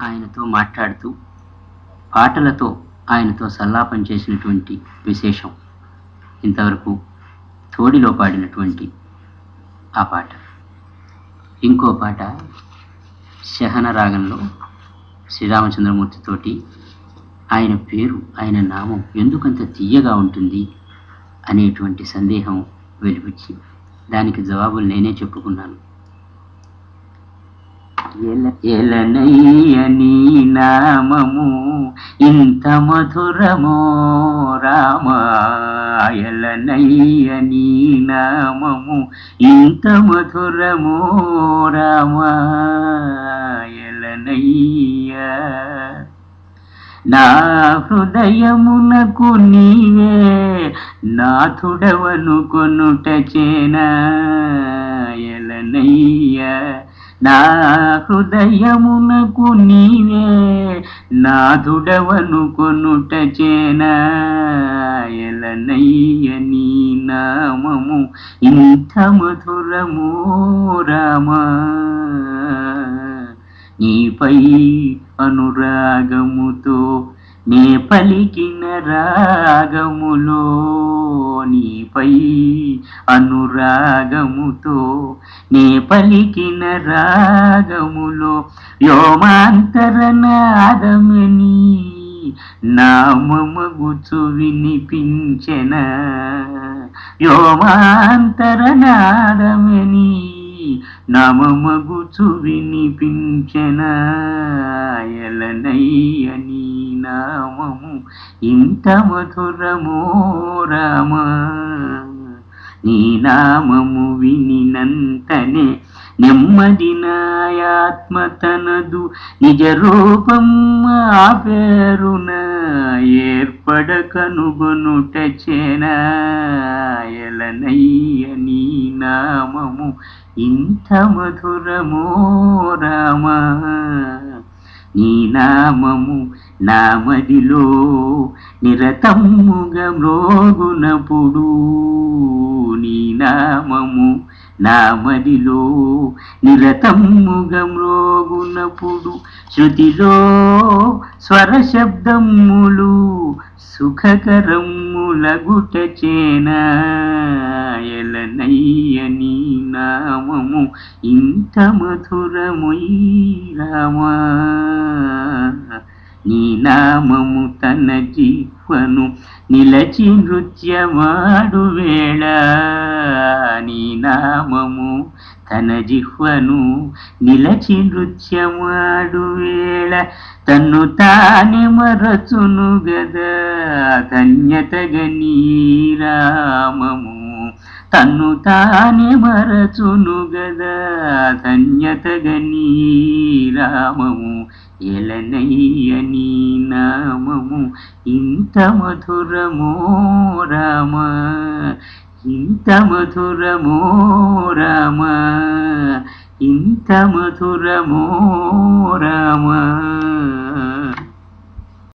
ఆయనతో మాట్లాడుతూ పాటలతో ఆయనతో సల్లాపం చేసినటువంటి విశేషం. ఇంతవరకు తోడిలో పాడినటువంటి ఆ పాట. ఇంకో పాట శహన రాగంలో శ్రీరామచంద్రమూర్తితోటి ఆయన పేరు ఆయన నామం ఎందుకంత తీయగా ఉంటుంది అనేటువంటి సందేహం వెలిపించి దానికి జవాబులు నేనే చెప్పుకున్నాను. ఎలనయ్య నీ నామము ఇంత మధురమో రామ. ఎలనయ్య నీ నామము ఇంత మధురమో రామ. ఎలనయ్య నా హృదయమునకు నీవే నాథుడవను కొనుట చేనా. ఎలనయ్య నా హృదయమునకు నీవే నాథుడవను కొనుట చేనా? ఎలనయ్య నీ నామము ఇంత మధురము రామా? నీపై అనురాగముతో నే పలికిన రాగములో నీపై అనురాగముతో నీ పలికిన రాగములో వ్యోమాంతర నాదమని నామమగుచు వినిపించెన. వ్యోమాంతర నాదమని నామమగుచు వినిపించెన. ఎలనయ్య అని నామము ఇంత మధురమో రామ. నీ నామము వినినంతనే నెమ్మది నాయాత్మతనదు నిజ రూపం ఆ పేరున ఏర్పడ కనుగొనుట చేనా నీ నామము. ఇంత మధురమో రామ. నీ నామము నామదిలో నిరతమ్ముగా మ్రోగునప్పుడు నీ నామము నామదిలో నిరతమ్ముగా మ్రోగునప్పుడు శృతిలో స్వర శబ్దములు సుఖకరములగుట చేనా నామము ఇంత మధురముయ్ రామా. నీ నామము తన జీవను నిలచి నృత్యమాడు వేళ. నీ నామము తన జిహ్వను నిలచి నృత్యమాడు వేళ. తన్ను తానే మరచును గదా. ధన్యతగా నీ తన్ను తానే మరచును గదా. ధన్యతగా నీ ఎలనయ్య నీ నామము ఇంత మధురమో రామ. ఇంత మధురమో రామ. ఇంత మధురమో రామ.